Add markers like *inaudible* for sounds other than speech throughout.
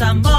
amor.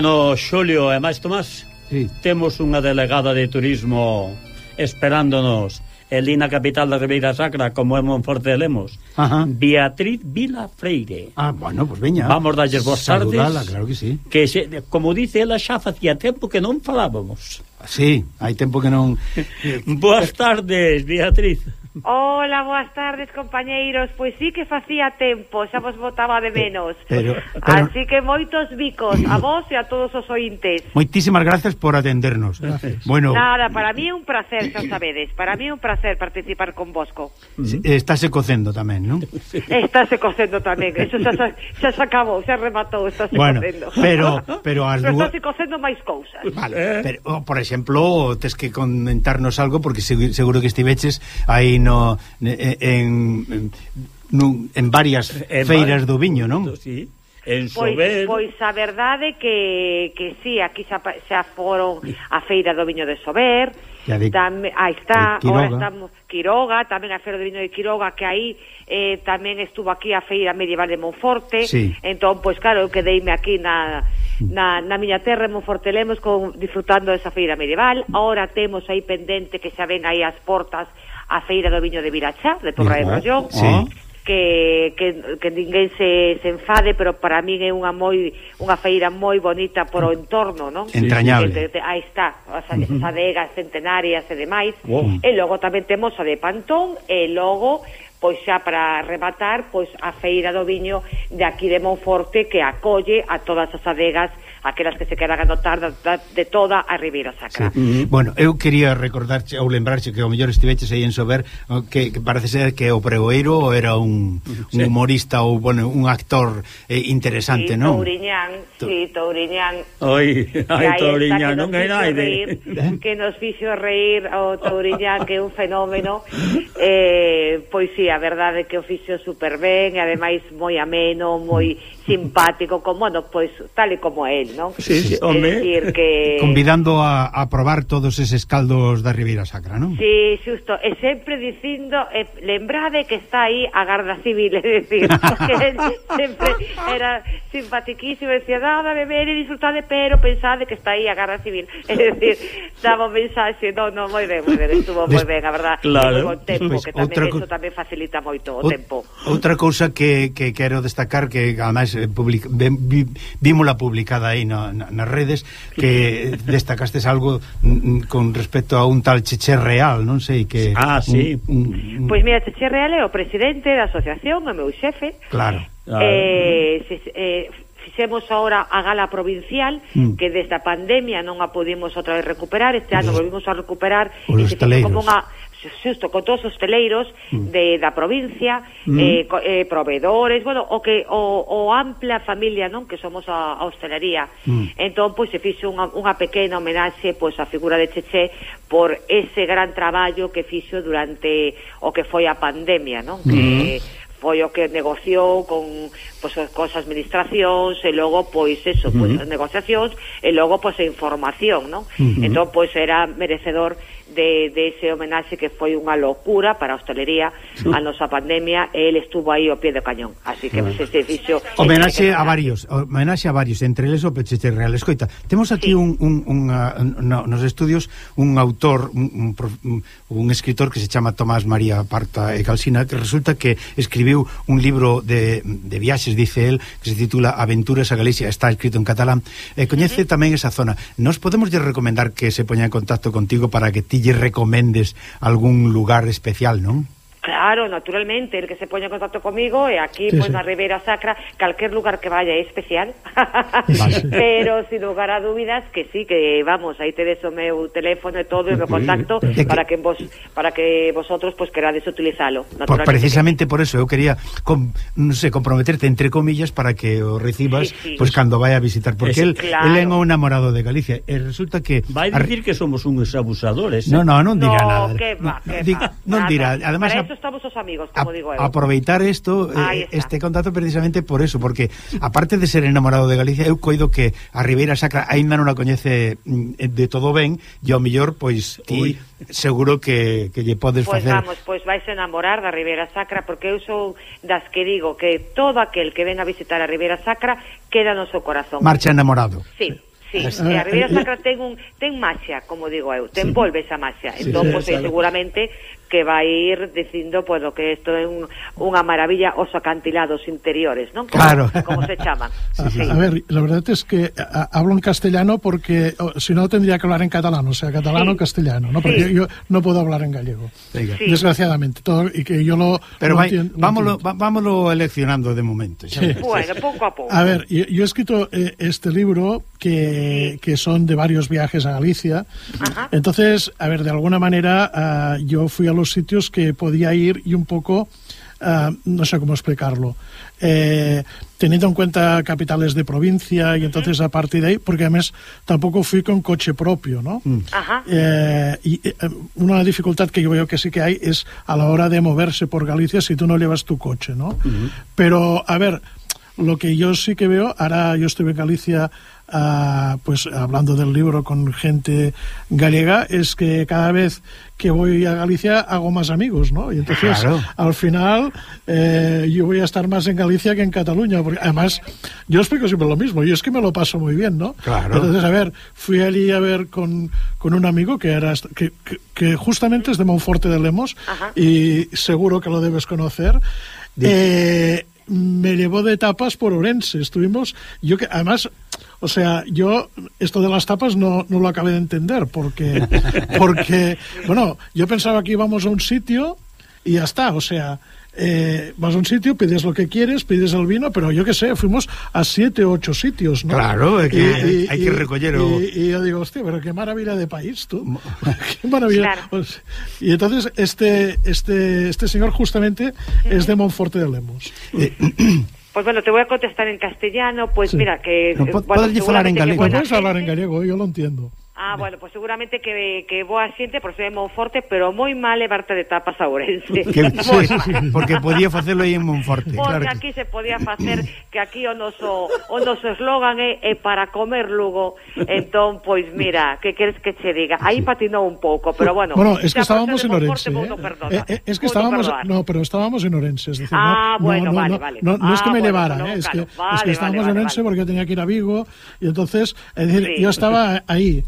Bueno, Xulio e máis Tomás, sí. temos unha delegada de turismo esperándonos en Lina Capital da Ribeira Sacra, como é Monforte de Lemos. Ajá. Beatriz Vila Freire. Ah, bueno, pues veña. Vamos dalles boas tardes. Saludala, claro que sí. Que, se, como dice ela, xa facía tempo que non falábamos. Sí, hai tempo que non... *laughs* boas tardes, Beatriz. Hola, boas tardes, compañeiros. Pois sí que facía tempo, xa vos botaba de menos. Pero, pero... Así que moitos bicos a vos e a todos os ointes. Moitísimas gracias por atendernos. Gracias. Bueno, Nada, para mí é un placer, xa sabedes. Para mí é un placer participar con vosco. Estáse cocendo tamén, non? Estáse cocendo tamén. Eso xa, xa, xa se acabou, xa rematou, estáse bueno, cocendo. Pero, pero, *laughs* as pero estáse cocendo máis cousas. Vale, eh. pero, oh, por exemplo, tes que comentarnos algo, porque seguro que estiveches aí no eh, eh, en, en, en varias en feiras do viño, non? Sí. En Sober... Pois, pois a verdade que, que sí, aquí xa, xa foron a Feira do Viño de Sober, de, tam, aí está, ora estamos Quiroga, tamén a Feira do Viño de Quiroga, que aí eh, tamén estuvo aquí a Feira Medieval de Monforte, sí. entón, pois claro, eu quedeime aquí na, na, na miña terra en Monforte Lemos con, disfrutando desa Feira Medieval, ahora temos aí pendente que xa ven aí as portas a feira do viño de Virachá, de Torra de Brollón, sí. Que, que, que ninguén se, se enfade, pero para min é unha moi unha feira moi bonita por o mm. entorno, non? Entrañable. Que, aí está, as, as adegas centenarias e demais. Wow. E logo tamén temos a de Pantón e logo pois xa para rematar, pois a feira do viño de aquí de Monforte que acolle a todas as adegas aquelas que se queran adotar da, da, de toda a Ribeira Sacra. Sí. Bueno, eu quería recordarche ou lembrarche que ao mellor estiveches aí en Sober que, que parece ser que o Pregoeiro era un, sí. un humorista ou bueno, un actor eh, interesante, sí, non? Touriñán, to... sí, Touriñán. Oi, ai, Touriñán, non hai naide. *laughs* Eh? Que nos fixo reír o Touriñán, que é un fenómeno. Eh, pois sí, a verdade é que o fixo super ben, e ademais moi ameno, moi simpático, como, bueno, pois tal e como él, non? Sí, sí, home. Decir que... *laughs* Convidando a, a probar todos eses caldos da Ribeira Sacra, non? Sí, xusto, e sempre dicindo, e, eh, lembrade que está aí a Garda Civil, *laughs* é dicir, que sempre era simpatiquísimo, decía, dad a beber e disfrutade, pero pensade que está aí a Garda Civil, *laughs* é dicir, daba mensaxe, non, no, moi ben, moi ben, estuvo moi ben, a verdad, claro. con tempo, pues, que tamén, outra... eso tamén facilita moito o, o tempo. Outra cousa que, que quero destacar, que ademais Eh, public, vi, vímola publicada aí na, na, nas redes que *laughs* destacastes algo con respecto a un tal Cheche Real, non sei que Ah, sí. Un, un. Pois pues mira, Cheche Real é o presidente da asociación, o meu xefe. Claro. Ah. Eh, se, eh fixemos ahora a gala provincial mm. que desta pandemia non a pudimos outra vez recuperar este pois ano volvimos a recuperar e se como unha xusto con todos os teleiros mm. de, da provincia, mm. eh, co, eh, proveedores, bueno, o que o, o ampla familia, non, que somos a, a hostelería. Mm. Entón, pois, se fixo unha, unha pequena homenaxe pois, á figura de Cheche por ese gran traballo que fixo durante o que foi a pandemia, non? Mm. Que foi o que negociou con pois, cos administracións e logo pois eso, pois, mm-hmm. uh -huh. negociacións e logo pois a información, non? Uh -huh. Entón pois era merecedor de, de ese homenaxe que foi unha locura para a hostelería a nosa pandemia e ele estuvo aí ao pie do cañón. Así que se, se fixo homenaxe a varios homenaxe a varios entre eles o Pechete Real escoita temos aquí sí. un, un, un, ah, no, nos estudios un autor un, un, un escritor que se chama Tomás María Parta e Calcina que resulta que escribiu un libro de, de viaxes dice el que se titula Aventuras a Galicia está escrito en catalán e coñece uh -huh. tamén esa zona. Nos podemos recomendar que se poña en contacto contigo para que ti lle recomendes algún lugar especial, non? Claro, naturalmente, el que se poña en contacto comigo e aquí, sí, pois, pues, sí. na Ribeira Sacra, calquer lugar que vaya é especial. *laughs* Vale. *laughs* Pero, sin lugar a dúbidas, que sí, que vamos, aí tedes o meu teléfono e todo, e o meu contacto, que... para que vos para que vosotros, pois, pues, querades utilizalo. Pues precisamente por eso, eu quería, com, non sei, sé, comprometerte, entre comillas, para que o recibas, sí, sí. pois, pues, cando vai a visitar, porque él, claro. él é un enamorado de Galicia, e resulta que... Vai dicir que somos uns abusadores, eh? No, no, non dirá no, nada. Que va, que va, di, nada. non dirá, además... Parece eso estamos os amigos, como a, digo eu. Aproveitar isto, eh, este contacto precisamente por eso, porque aparte de ser enamorado de Galicia, eu coido que a Ribeira Sacra aínda non a coñece mm, de todo ben, e ao mellor, pois, ti Uy. seguro que, que lle podes pues facer... Pois vamos, pois vais enamorar da Ribeira Sacra, porque eu sou das que digo que todo aquel que ven a visitar a Ribeira Sacra queda no seu corazón. Marcha enamorado. Sí. Sí. E a Ribeira eh, Sacra ten un ten maxia, como digo eu, ten envolve esa maxia. Sí, entón, sí, pois, eh, sabe. seguramente que vai ir dicindo pues, lo que isto é un, unha maravilla os acantilados interiores, non? Como, Claro. como se chaman. A, *laughs* Sí. a ver, la verdad es que a- hablo en castellano porque si no tendría que hablar en catalán, o sea, catalano o Sí. castellano, ¿no? Porque Sí. yo no puedo hablar en gallego. Venga. Sí. Desgraciadamente, todo, y que yo lo Pero lo vai, entien- lo vámonos eleccionando de momento. Sí. Bueno, pouco a pouco. A ver, yo, yo he escrito eh, este libro que, que son de varios viajes a Galicia. Ajá. Entonces, a ver, de alguna manera ah, yo fui a los sitios que podía ir y un poco, ah, no sé cómo explicarlo, eh, teniendo en cuenta capitales de provincia y entonces a partir de ahí, porque además tampoco fui con coche propio, ¿no? Ajá. Eh, y eh, una dificultad que yo veo que sí que hay es a la hora de moverse por Galicia si tú no llevas tu coche, ¿no? Pero, a ver, lo que yo sí que veo, ahora yo estuve en Galicia, ah, pues hablando del libro con gente gallega, es que cada vez que voy a Galicia hago más amigos, ¿no? Y entonces, Claro. al final, eh, yo voy a estar más en Galicia que en Cataluña, porque además, yo explico siempre lo mismo, y es que me lo paso muy bien, ¿no? Claro. Entonces, a ver, fui allí a ver con, con un amigo que era que, que, que justamente es de Monforte de Lemos Ajá. y seguro que lo debes conocer. Eh, me llevó de tapas por Orense. Estuvimos, yo que además, o sea, yo esto de las tapas no, no lo acabé de entender porque, *laughs* porque, bueno, yo pensaba que íbamos a un sitio y ya está, o sea, eh, vas a un sitio, pides lo que quieres, pides el vino, pero yo qué sé, fuimos a siete o ocho sitios, ¿no? Claro, é que hai que recoller o- y, y yo digo, hostia, pero qué maravilla de país, tú. *laughs* qué maravilla. Claro. Pues, y entonces este, este, este señor justamente es de Monforte de Lemos. *clears throat* Pues bueno, te voy a contestar en castellano, pues Sí. mira que... No, eh, bueno, podes falar en que buena puedes hablar en gallego, yo lo entiendo. Ah, bueno, pues seguramente que, que boa xente procede Monforte, pero moi mal levarte de tapas a Ourense. Que, *laughs* sí, sí, porque podía facelo aí en Monforte. Porque claro aquí se podía facer que aquí o noso, o noso eslogan é, é para comer Lugo. Entón, pois mira, que queres que che diga? Aí patinou un pouco, pero bueno. Bueno, es que estábamos en Ourense. Eh? No eh, eh, es que estábamos, no, pero estábamos en Ourense, es decir, Ah, no, bueno, no, vale, no, vale. No, no ah, es que me bueno, levaran, no, eh, es, que, vale, es que estábamos vale, en Ourense porque tenía que ir a Vigo y entonces, es decir, sí. yo estaba ahí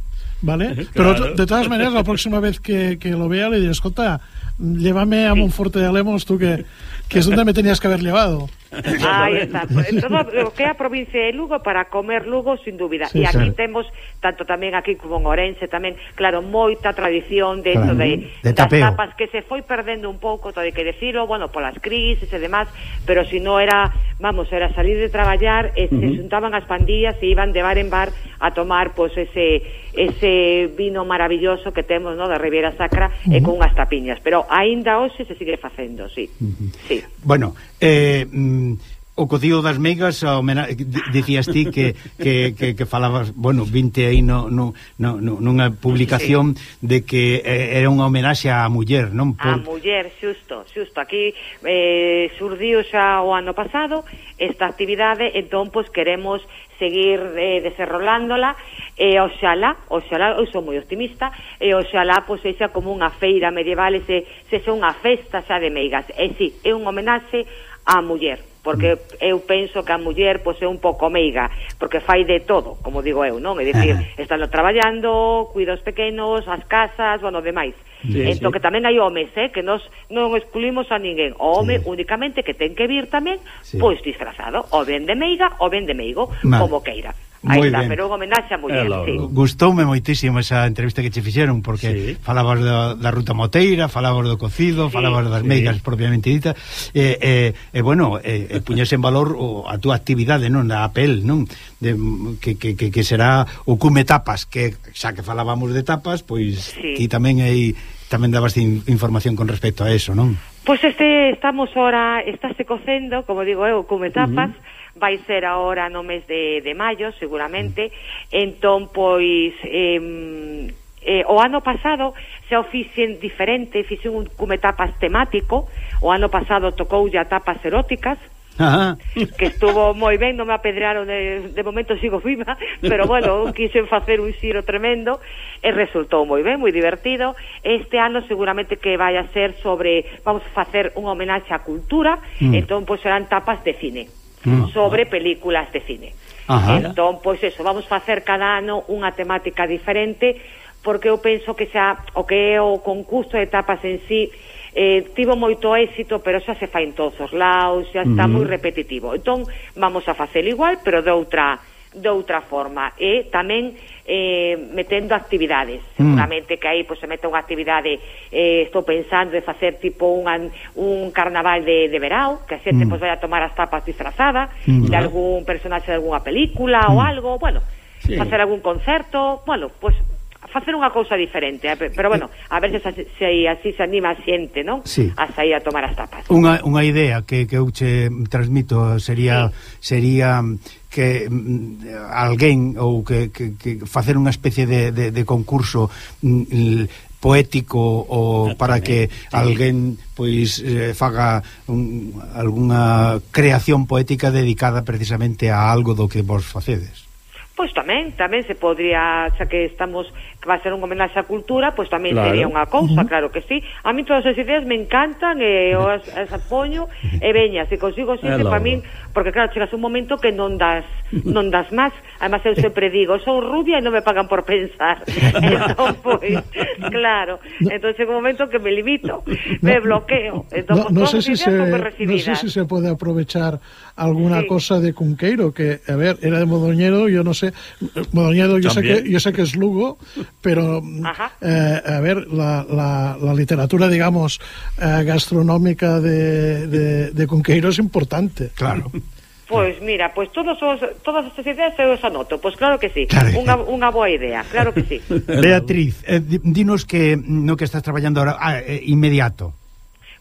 ¿Vale? Pero Claro. de todas maneras, la próxima vez que, que lo vea, le diré, escolta, llévame a Monforte de Lemos, tú que, que es donde me tenías que haber llevado. *laughs* Ah, Aí está. Todo *laughs* o que é a provincia de Lugo para comer Lugo, sin dúbida. Sí, e aquí claro. temos, tanto tamén aquí como en Orense, tamén, claro, moita tradición dentro claro. de, de das tapeo. tapas que se foi perdendo un pouco, todo hai que decirlo, bueno, polas crisis e demás, pero si non era, vamos, era salir de traballar, e se uh -huh. xuntaban as pandillas e iban de bar en bar a tomar, pues, ese ese vino maravilloso que temos, no, da Riviera Sacra, uh -huh. e con unhas tapiñas. Pero aínda hoxe se sigue facendo, sí. Uh -huh. sí. Bueno, Eh, mm, o cocido das meigas homena, eh, dicías ti que, que, que, que falabas, bueno, vinte aí no, no, no, nunha publicación sí. de que eh, era unha homenaxe á muller, non? Por... A muller, xusto, xusto. Aquí eh, surdiu xa o ano pasado esta actividade, entón, pois, queremos seguir eh, desenrolándola e oxalá, oxalá, eu sou moi optimista e oxalá pois sexa como unha feira medieval e se, sexa unha festa xa de meigas e si, é un homenaxe á muller porque mm. eu penso que a muller pois é un pouco meiga, porque fai de todo, como digo eu, non? É dicir, está traballando, cuida os pequenos, as casas, bueno, demais. Sí, entón sí. que tamén hai homes, eh, que nos non excluímos a ninguén. O home sí. únicamente que ten que vir tamén, sí. pois disfrazado, o ben de meiga, o ben de meigo, vale. como queira. Aí está, ben. pero unha homenaxe a muller, sí. Gustoume moitísimo esa entrevista que che fixeron porque sí. falabas da, da ruta moteira, falabas do cocido, sí, falabas das sí. meigas propiamente dita. E, eh, eh, eh, bueno, eh, eh, puñes en valor o, a túa actividade, non, da Apel, non? De, que, que, que, que será o cume tapas, que xa que falábamos de tapas, pois sí. ti tamén hai tamén dabas información con respecto a eso, non? Pois pues este estamos ora, estáse cocendo, como digo eu, cume tapas. Uh -huh vai ser agora no mes de, de maio, seguramente. Entón, pois, eh, eh, o ano pasado xa o fixen diferente, fixen un cume tapas temático, o ano pasado tocou ya tapas eróticas, Ajá. que estuvo moi ben, non me apedrearon de, de momento sigo viva, pero bueno, quixen facer un xiro tremendo e resultou moi ben, moi divertido este ano seguramente que vai a ser sobre vamos a facer unha homenaxe á cultura mm. entón pois serán tapas de cine mm. sobre películas de cine. Ajá. Entón, pois eso, vamos facer cada ano unha temática diferente porque eu penso que xa o que é o concurso de etapas en sí eh, tivo moito éxito, pero xa se fai en todos os lados, xa está uh -huh. moi repetitivo. Entón, vamos a facer igual, pero de outra de outra forma. E tamén eh, metendo actividades mm. seguramente mm. que aí pues, se mete unha actividade eh, estou pensando de facer tipo unha, un carnaval de, de verao que a xente mm. pues, vai a tomar as tapas disfrazada mm, de algún personaxe de algunha película mm. ou algo bueno sí. facer algún concerto bueno, pues facer unha cousa diferente, eh? pero bueno, a ver se, se así se anima a xente, non? Sí. A sair a tomar as tapas. Unha, unha idea que, que eu che transmito sería sí. sería que mm, alguén ou que, que, que facer unha especie de, de, de concurso mm, poético ou para que alguén pois eh, faga un, algunha creación poética dedicada precisamente a algo do que vos facedes pois tamén, tamén se podría, xa que estamos que va a ser un homenaxe á cultura, pois tamén claro. sería unha cousa, uh -huh. claro que sí. A mí todas as ideas me encantan e *laughs* eh, as, as apoño e veña, se consigo xente para min, porque claro, chegas un momento que non das non das máis. Además eu sempre digo, son rubia e non me pagan por pensar. *laughs* entón, pois, claro. Entón chega un momento que me limito, me bloqueo. Entón, no, no sé si se, no sé si se pode aprovechar alguna sí. cosa de Cunqueiro que, a ver, era de Modoñero, yo no sé sé, yo sé que yo sé que es Lugo, pero eh, a ver, la, la, la, literatura, digamos, eh, gastronómica de, de, de Conqueiro es importante. Claro. Pois mira, pois todos os, todas estas ideas eu os anoto, pois claro que sí, claro unha, unha boa idea, claro que sí. *laughs* Beatriz, eh, dinos que no que estás traballando ahora ah, eh, inmediato.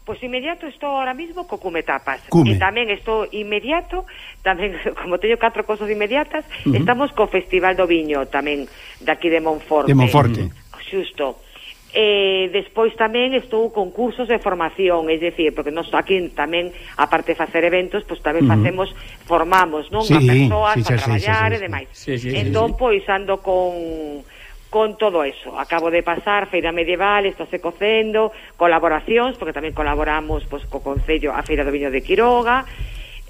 Pois inmediato estou ahora mismo co cume tapas. Cume. E tamén estou inmediato, tamén *laughs* como teño catro cosas inmediatas, uh -huh. estamos co Festival do Viño tamén daqui de Monforte. De Monforte. Xusto. E despois tamén estou con cursos de formación, é dicir, porque nós aquí tamén, aparte de facer eventos, pois tamén facemos, uh -huh. formamos, non? Sí, a persoas sí, para sí, traballar sí, sí, e demais. Sí, sí, entón, sí, sí. pois ando con con todo eso. Acabo de pasar Feira Medieval, está se cocendo, colaboracións, porque tamén colaboramos pois, co Concello a Feira do Viño de Quiroga,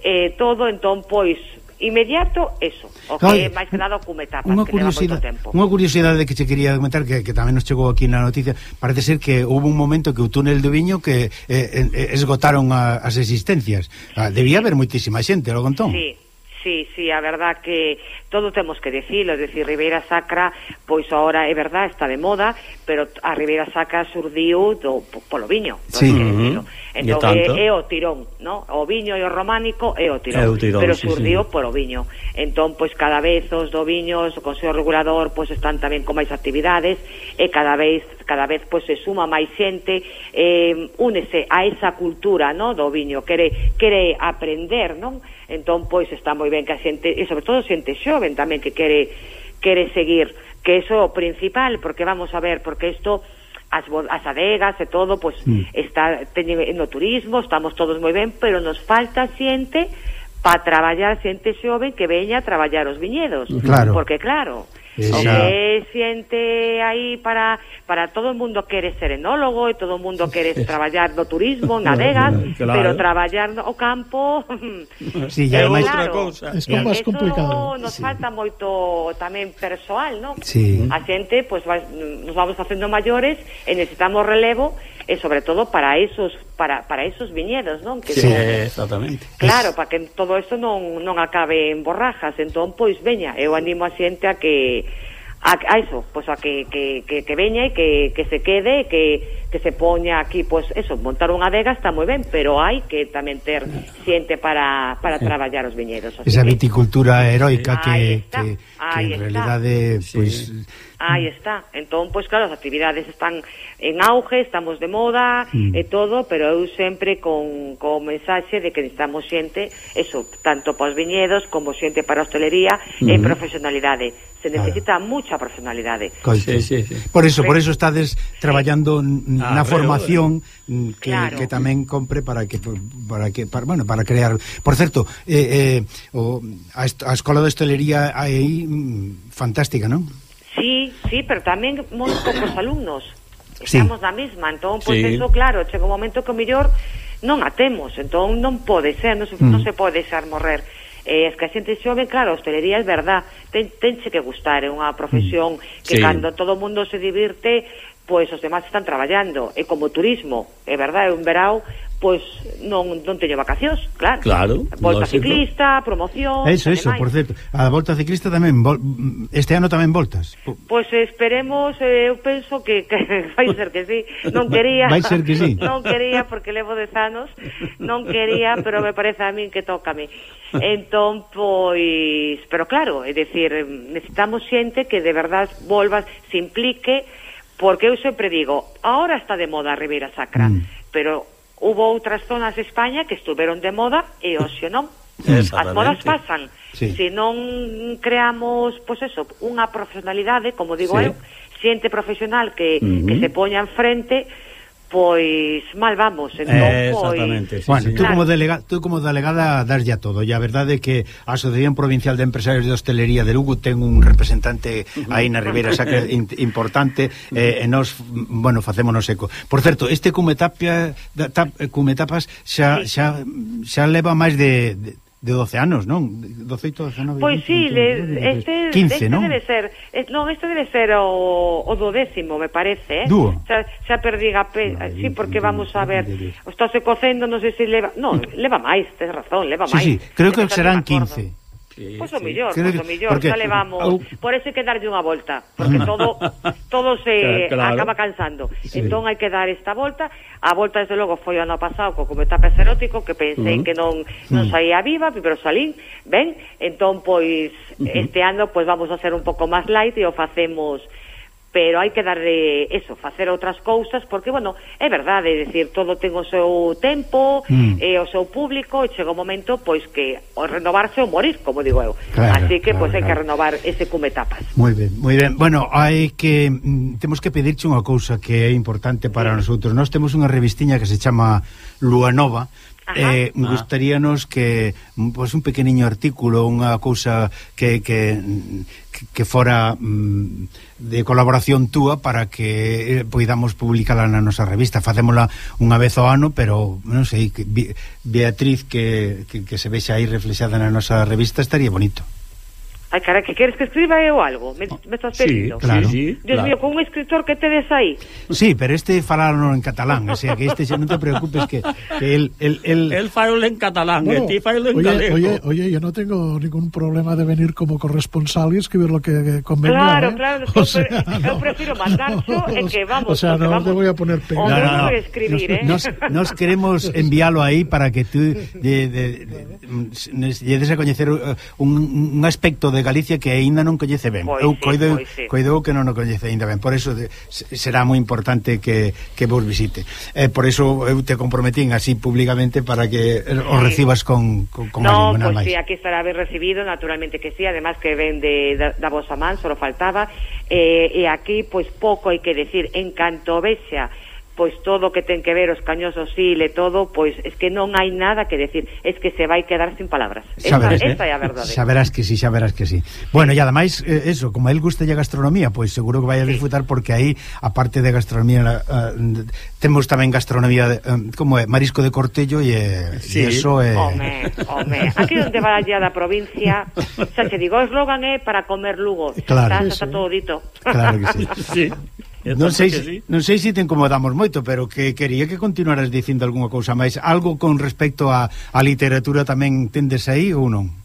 eh, todo, entón, pois, inmediato, eso, o que é máis que nada ocume tapas, unha que leva moito tempo. Unha curiosidade que che quería comentar, que, que tamén nos chegou aquí na noticia, parece ser que houve un momento que o túnel do Viño que eh, eh, esgotaron a, as existencias. Ah, debía haber moitísima xente, logo entón. Sí, Sí, sí, a verdad que todo temos que decirlo, es decir, Ribeira Sacra, pois agora é verdad, está de moda, pero a Ribeira Sacra surdiu do, polo viño, sí. non mm entón, é, é o tirón, no? o viño e o románico é o tirón, é o tirón pero sí, surdiu sí. polo viño, entón, pois cada vez os do viño, o Consello Regulador, pois están tamén con máis actividades, e cada vez cada vez pois se suma máis xente, eh, únese a esa cultura no? do viño, quere, quere aprender, non? Entón, pois, está moi ben que a xente, e sobre todo xente xoven tamén que quere, quere seguir, que eso o principal, porque vamos a ver, porque isto as, as adegas e todo, pois, mm. está teñen no turismo, estamos todos moi ben, pero nos falta xente para traballar xente xoven que veña a traballar os viñedos. Claro. Porque, claro, Esa... O que siente aí para para todo o mundo quere ser enólogo e todo o mundo quere *laughs* traballar no turismo, nadegas, claro. pero traballar no campo *laughs* sí, é claro, outra cousa. É máis complicado. nos sí. falta moito tamén persoal, non? Sí. A xente, pois pues, vai, nos vamos facendo maiores e necesitamos relevo e sobre todo para esos para, para esos viñedos, non? Que sí, son, exactamente. Claro, para que todo isto non, non acabe en borrajas, entón pois veña, eu animo a xente a que a, a eso, pois a que, que, que, que veña e que, que se quede, que, que se poña aquí, pois eso, montar unha adega está moi ben, pero hai que tamén ter xente para, para traballar os viñedos. Esa viticultura heroica que, que, que, que en realidade, sí. pois... Aí mm. está. Entón, pois claro, as actividades están en auge, estamos de moda mm. e todo, pero eu sempre con, con mensaxe de que necesitamos xente, eso, tanto para os viñedos como xente para a hostelería mm. e profesionalidade. Se necesita claro. mucha profesionalidade. Sí, sí, sí. Por eso, por eso estades traballando ah, na ah, formación que, claro. que tamén compre para que para que para, bueno, para crear. Por certo, eh, eh, o, a, a escola de hostelería aí mm, fantástica, non? Sí, sí, pero tamén moi poucos alumnos. Estamos sí. na mesma, entón, pois sí. eso, claro, chega un momento que o mellor non a temos, entón non pode ser, non se, mm. non se pode deixar morrer. Eh, es que a xente xove, claro, a hostelería é verdad, ten, tenche que gustar, é unha mm. profesión mm. que sí. cando todo o mundo se divirte, pois os demás están traballando, e como turismo, é verdade, é un verao pois non non teño vacacións, claro. Claro. Volta lógico. ciclista, promoción. Eso, eso, demais. por certo. A volta ciclista tamén vol, este ano tamén voltas. Pois esperemos, eh, eu penso que, que *laughs* vai ser que sí. Non quería. Vai ser que sí. *laughs* Non quería porque levo 10 anos, non quería, pero me parece a min que toca a mí. Entón, pois, pero claro, é dicir, necesitamos xente que de verdad volvas, se implique, porque eu sempre digo, ahora está de moda a Ribeira Sacra, mm. pero Hubo outras zonas de España que estuveron de moda e hoxe non. *laughs* As modas pasan. Sí. Se non creamos, pois pues eso, unha profesionalidade, como digo sí. eu, xente profesional que, uh -huh. que se poña en frente pois mal vamos, entón eh, pois sí, bueno, sí, tú claro. como delega, tú como delegada darlle ya todo, e a verdade é que a Asociación Provincial de Empresarios de Hostelería de Lugo ten un representante aí na Ribeira Sacra *laughs* importante eh, e nos, bueno, facémonos eco. Por certo, este Cumetapia tap, Cumetapas xa, xa, xa leva máis de, de de 12 anos, non? 12, 19, pois 20, sí, 20, este, 15, este non? debe ser, eh, non, este debe ser o, o do décimo, me parece, eh? Dúo. Xa, xa perdí a pe... Vale, sí, porque vamos a ver, o estáse cocendo, non sei se leva, non, mm. leva máis, tes razón, leva sí, máis. Sí, creo que serán 15. Sí, pois pues o sí. millor, pois pues o millor, porque... xa levamos. Au... Por eso hai que darlle unha volta, porque *laughs* todo todo se claro. acaba cansando. Sí. Entón hai que dar esta volta. A volta desde logo foi o ano pasado co cometape erótico que pensei uh -huh. que non non saía viva, pero salín, ben? Entón pois este ano pois vamos a ser un pouco máis light e o facemos pero hai que darle eso, facer outras cousas, porque, bueno, é verdade, é dicir, todo ten o seu tempo, mm. e o seu público, e chega o momento, pois, que o renovarse ou morir, como digo eu. Claro, Así que, claro, pois, claro. hai que renovar ese cume tapas. Moi ben, moi ben. Bueno, hai que, mm, temos que pedirche unha cousa que é importante para mm. nosotros. Nós temos unha revistiña que se chama Lua Nova, Ajá. Eh, ah. gustaríanos que pues un pequeniño artículo, unha cousa que, que, que fora mm, de colaboración túa para que eh, poidamos publicala na nosa revista. Facémola unha vez ao ano, pero non sei, que, Beatriz que, que, que se vexa aí reflexada na nosa revista estaría bonito. Ai, cara, que queres que escriba eu algo? Me, me estás Sí, pedindo? claro. sí, sí, Dios claro. mío, con un escritor que tedes aí. Sí, pero este falarlo en catalán, o sea, que este xa non te preocupes que, que el, el, el, El failo en catalán, Bueno, ti en oye, galego. oye, oye, yo no tengo ningún problema de venir como corresponsal y escribir lo que convenga. Claro, ¿eh? claro, *laughs* O sea, pre- eu prefiro mandarcho *laughs* e que vamos, O sea, no vamos, te voy a poner o pegado. No, no, no. escribir, eh? Nos, nos queremos envialo aí para que tú de, de, de, de, lle des a coñecer uh, un, un aspecto de de Galicia que aínda non coñece ben. Pois Eu sí, coido, pois sí. coido que non o coñece aínda ben. Por iso de, será moi importante que, que vos visite. Eh, por iso eu te comprometín así públicamente para que eh, sí. recibas con, con, con no, pois pues, sí, aquí estará ben recibido, naturalmente que sí, además que ven de, da, da vosa man, só faltaba. Eh, e aquí, pois, pouco hai que decir, en canto vexa pois todo o que ten que ver os cañosos do Sil e todo, pois es que non hai nada que decir, es que se vai quedar sin palabras. Esa, eh? esa é a verdade. Saberás que sí, saberás que sí. Bueno, e ademais, eh, eso, como a él gusta a gastronomía, pois seguro que vai a disfrutar sí. porque aí, aparte de gastronomía, uh, temos tamén gastronomía, de, um, como é, marisco de cortello e, sí. e eso é... Home, home, aquí onde va allá da provincia, xa se digo, o eslogan é para comer Lugo. Claro. Está, está sí. todo dito. Claro que sí. sí. Non sei, sí. non sei se te incomodamos moito, pero que quería que continuaras dicindo algunha cousa máis. Algo con respecto á literatura tamén tendes aí ou non?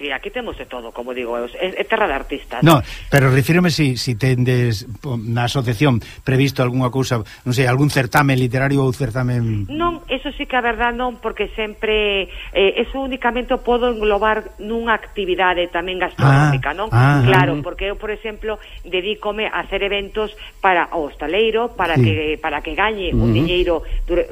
sí, aquí temos de todo, como digo, é, é terra de artistas. No, pero refírome si, si tendes na asociación previsto algunha cousa, non sei, algún certame literario ou certame... Non, eso sí que a verdad non, porque sempre eh, eso únicamente o podo englobar nunha actividade tamén gastronómica, ah, non? Ah, ah claro, ah, porque eu, por exemplo, dedícome a hacer eventos para o hostaleiro, para sí. que para que gañe uh -huh. un mm-hmm. diñeiro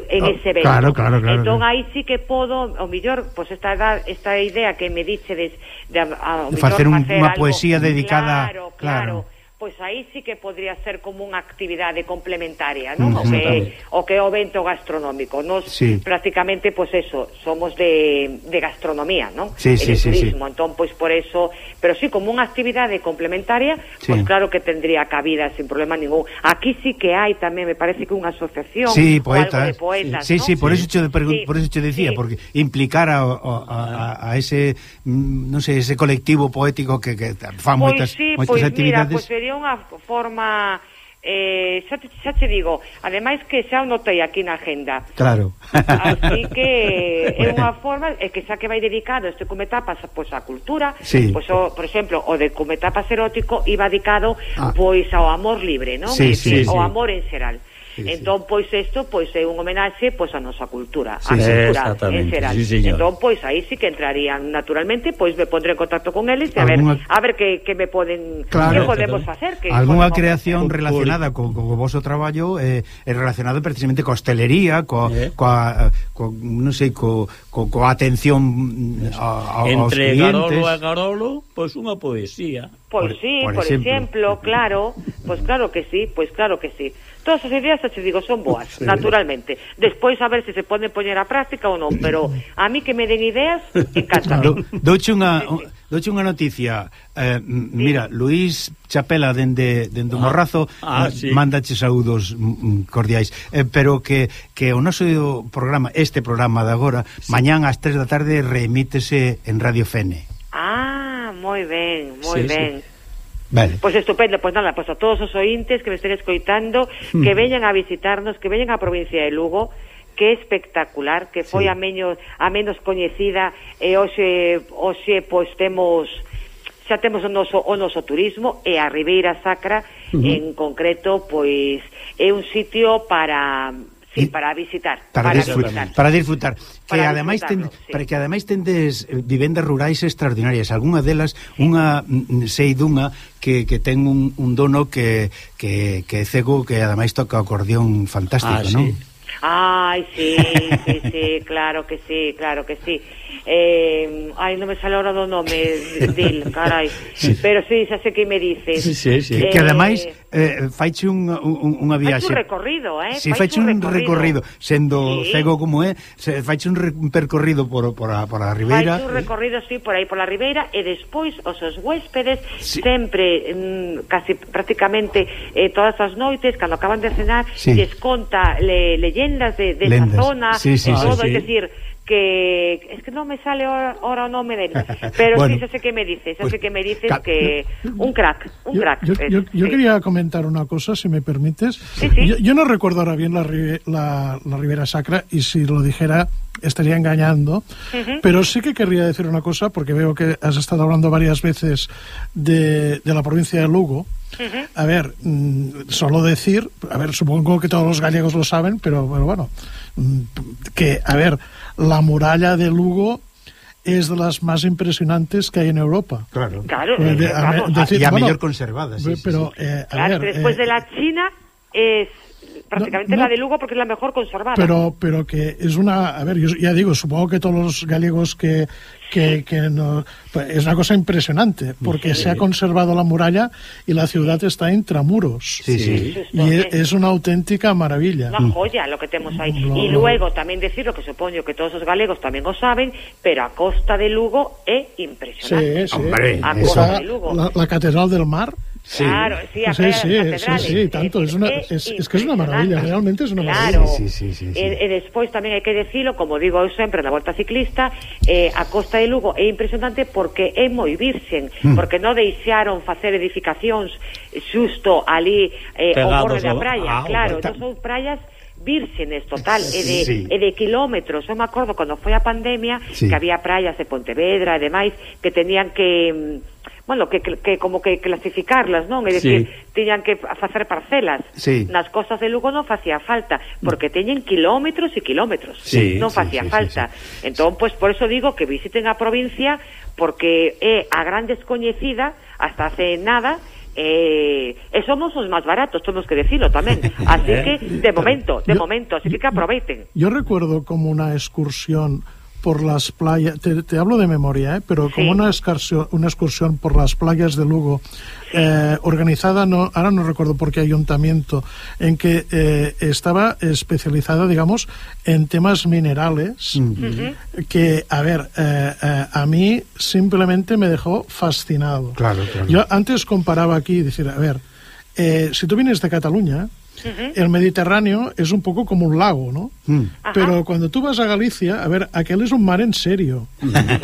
en oh, ese evento. Claro, claro, entón, claro. Entón aí sí que podo, o mellor, pois pues esta edad, esta idea que me dichedes de a, de a facer, un, facer unha algo, poesía dedicada claro, claro, claro pois aí sí que podría ser como unha actividade complementaria, non? O que o que é o evento gastronómico. Nos sí. prácticamente pois eso, somos de, de gastronomía, non? Sí, e sí, de turismo, sí, sí. entón pois por eso, pero sí como unha actividade complementaria, sí. pois claro que tendría cabida sin problema ningún. Aquí sí que hai tamén, me parece que unha asociación sí, poetas, algo de poetas, sí, ¿no? sí, sí, por eso che sí, por eso che decía, sí. porque implicar a, a, a, a ese mm, non sei, ese colectivo poético que que fan pois moitas sí, moitas pois actividades. Mira, pois sería unha forma eh, xa, te, xa te digo, ademais que xa o notei aquí na agenda. Claro. Así que *laughs* é unha forma é que xa que vai dedicado este cometapas pois á cultura, sí. pois o, por exemplo, o de cometapas erótico iba dedicado ah. pois ao amor libre, non? Sí, sí, sí, o amor en xeral. Sí, entón, pois isto pois é un homenaxe pois a nosa cultura, sí, a cultura en xeral. Sí, señor. entón, pois aí sí que entrarían naturalmente, pois me pondré en contacto con eles e a ver, a ver que, que me poden claro, que podemos facer que Algúnha creación facer? relacionada co, co, voso traballo eh, é eh, relacionado precisamente coa hostelería, co, eh. coa, co, non sei, co, co, co atención a, a, Entre aos Garolo e Garolo, pois unha poesía. Pois por, sí, por, por exemplo. exemplo, claro, pois claro que sí, pois claro que sí todas as ideas xa te digo son boas, sí. naturalmente. Despois a ver se se poden poñer a práctica ou non, pero a mí que me den ideas, encanta. *laughs* Do, douche unha douche unha noticia. Eh, mira, Luís Chapela dende dende ah, Morrazo ah, sí. mandache saúdos cordiais, eh, pero que que o noso programa, este programa de agora, sí. mañán ás 3 da tarde reemítese en Radio Fene. Ah, moi ben, moi sí, ben. Sí. Vale. Pois estupendo, pois nada, pois a todos os ointes que me estén escoitando, hmm. que veñan a visitarnos, que veñan á provincia de Lugo, que é espectacular, que foi sí. a menos a menos coñecida e hoxe hoxe pois temos xa temos o noso o noso turismo e a Ribeira Sacra uh -huh. en concreto pois é un sitio para Sí, para visitar. Para, para disfrutar, visitar. Para disfrutar. Que para ademais ten, sí. para que ademais tendes eh, vivendas rurais extraordinarias. algunha delas, unha mm, sei dunha que, que ten un, un dono que, que, que é cego que ademais toca o acordeón fantástico, ah, non? Ai, sí, sí, sí, *laughs* claro que sí, claro que sí eh, ai, non me sale ahora do nome dil, carai sí. pero si, sí, xa sei que me dices sí, sí, sí. Eh, que ademais eh, eh, faiche un, un, unha viaxe faiche un recorrido, eh? Si, faiche, un recorrido, recorrido sendo sí. cego como é se, faiche un, re, un percorrido por, por, a, por a Ribeira faiche un recorrido, si, sí, por aí por a Ribeira e despois os seus huéspedes sí. sempre, mm, casi prácticamente eh, todas as noites, cando acaban de cenar sí. les conta le, leyendas de, de esa zona sí, sí, e todo, sí. es decir que es que non me sale ahora, ahora o nome del pero Bueno. sí, xa sé que me dices, xa Pues, sé que me dices que un crack, un Yo, crack. yo- es, yo- yo sí. quería comentar una cosa, si me permites. Sí, sí. Yo, yo no recuerdo ahora bien la, la, la Ribera Sacra y si lo dijera estaría engañando, Ujú. pero sí que querría decir una cosa porque veo que has estado hablando varias veces de, de la provincia de Lugo. Ujú. A ver, mm, solo decir, a ver, supongo que todos los gallegos lo saben, pero, pero bueno, mm, que, a ver, la muralla de Lugo es de las más impresionantes que hay en Europa. Claro. Claro, Eh, de- a vamos, ver, decir, y a bueno, mellor conservada, sí, sí, pero, sí. eh, a claro, ver, después eh, de la China es prácticamente No, no. la de Lugo porque es la mejor conservada. pero pero que es una a ver yo ya digo supongo que todos los gallegos que que, que no pues es una cosa impresionante porque se ha conservado la muralla y la ciudad está intramuros Sí, sí. Y es, es una auténtica maravilla Una joya lo que. No, E no. luego tamén decirlo que supoño que todos os galegos tamén o saben, pero a costa de Lugo sí, impresionante. sí. Hombre, A costa Esa- de Lugo. la, la catedral del mar Sí. Claro, sí, acá sí, sí, sí, sí, tanto, es, una, es, es, es, que es una maravilla, realmente es una maravilla. Sí, sí, sí, sí e, e eh, eh, despois tamén hai que decirlo, como digo eu sempre na volta ciclista, eh, a Costa de Lugo é impresionante porque é moi virxen, mm. porque non deixaron facer edificacións xusto ali eh, ao borde da praia, ah, claro, non son praias vírgenes total sí, e de, sí. e de kilómetros eu me acordo cando foi a pandemia sí. que había praias de Pontevedra e demais que tenían que mm, bueno, que, que como que clasificarlas, non? É dicir, sí. tiñan que facer parcelas. Sí. Nas costas de Lugo non facía falta, porque teñen kilómetros e kilómetros. Sí, non facía sí, sí, falta. Sí, sí. Entón, pois, pues, por eso digo que visiten a provincia, porque é a gran descoñecida hasta hace nada, eh, e somos os máis baratos, temos que decirlo tamén. *laughs* Así que, eh, de momento, de yo, momento, así que aproveiten. Yo recuerdo como una excursión por las playas, te, te hablo de memoria, ¿eh? pero como Sí. una excursión, una excursión por las playas de Lugo, eh, organizada, no, ahora no recuerdo por qué ayuntamiento, en que eh, estaba especializada, digamos, en temas minerales, que, a ver, eh, eh, a mí simplemente me dejó fascinado. Claro, claro. Yo antes comparaba aquí, decir, a ver, eh, si tú vienes de Cataluña, El Mediterráneo es un poco como un lago, ¿no? Mm. Pero cuando tú vas a Galicia, a ver, aquel es un mar en serio.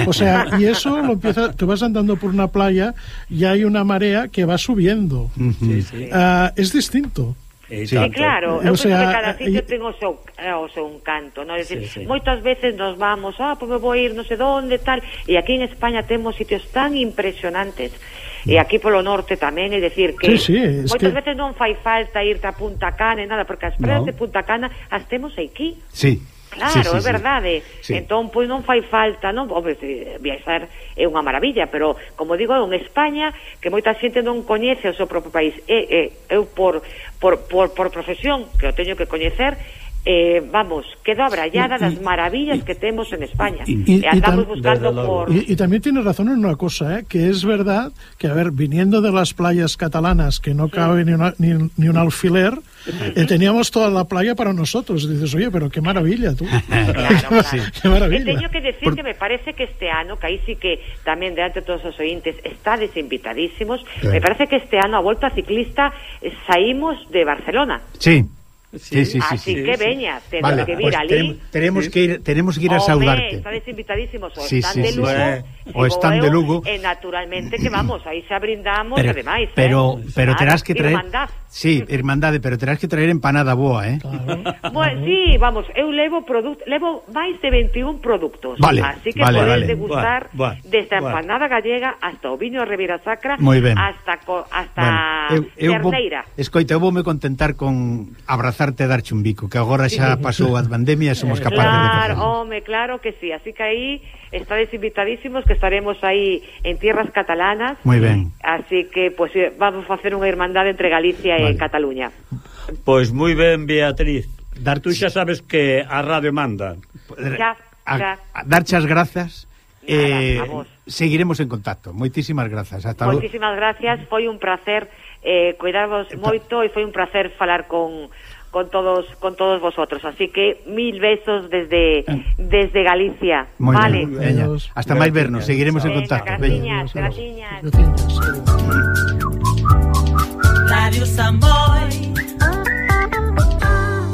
O sea, y eso lo empieza, tú vas andando por una playa y hay una marea que va subiendo. Mm-hmm. Sí, sí. Ah, uh, es distinto. Sí, claro, eu o sea, que cada sitio y... ten eh, o seu, o seu canto, non? Decir, sí, sí. moitas veces nos vamos, ah, pois pues me vou ir non sei sé onde, tal, e aquí en España temos sitios tan impresionantes e mm. aquí polo norte tamén, é decir que sí, sí, moitas que... veces non fai falta irte a Punta Cana e nada, porque as praias no. de Punta Cana as temos aquí. Sí. Claro, sí, sí, é verdade. Sí. Entón, pois non fai falta, non? Obvio, viaxar é unha maravilla, pero, como digo, en España, que moita xente non coñece o seu propio país. E, e, eu, por, por, por, por profesión, que o teño que coñecer, eh, vamos, quedo abrallada das maravillas que temos en España. y- E, andamos y buscando por... Y, y también tiene razón en una cosa, ¿eh? que es verdad que, a ver, viniendo de las playas catalanas, que no cabe ni, una- ni, ni un alfiler, eh, teníamos toda la playa para nosotros. Y dices, oye, pero qué maravilla, tú. *laughs* Claro, claro. *laughs* Qué maravilla. Teño que decir que me parece que este ano, que aí sí que tamén deante de todos os ointes estades invitadísimos, Claro. me parece que este ano a Volta Ciclista eh, saímos de Barcelona. Sí. Sí, sí, sí, que, tenemos vale, que ir. Pues tenemos, que ir, tenemos que ir a saludarte. o stand de Lugo. E naturalmente que vamos, aí xa brindamos pero, ademais, ¿eh? Pero eh? pero terás que traer Irmandad. Sí, irmandade, pero terás que traer empanada boa, eh? Claro. Bueno, sí, vamos, eu levo product, levo máis de 21 produtos, vale, así que vale, podes vale, degustar buah, buah, desde a empanada gallega hasta o viño de Ribeira Sacra, hasta co, hasta bueno, eu, eu Vou, escoita, eu voume contentar con abrazarte e darche un bico, que agora xa pasou a pandemia e somos eh, capaces claro, de Claro, home, claro que sí, así que aí estades invitadísimos que estaremos aí en tierras catalanas. Moi ben. Así que pues, eh, vamos a facer unha irmandade entre Galicia vale. e Cataluña. Pois moi ben, Beatriz. Dar tú xa sabes que a radio manda. Ya, a, A, a darche as grazas. Nada, eh, seguiremos en contacto. Moitísimas grazas. Hasta Moitísimas gracias. Foi un placer eh, cuidarvos moito e foi un placer falar con con todos con todos vosotros. Así que mil besos desde desde Galicia. Muy vale. Bien, bien, bien. Hasta máis vernos, seguiremos en contacto. Graciñas, graciñas. Radio Samboy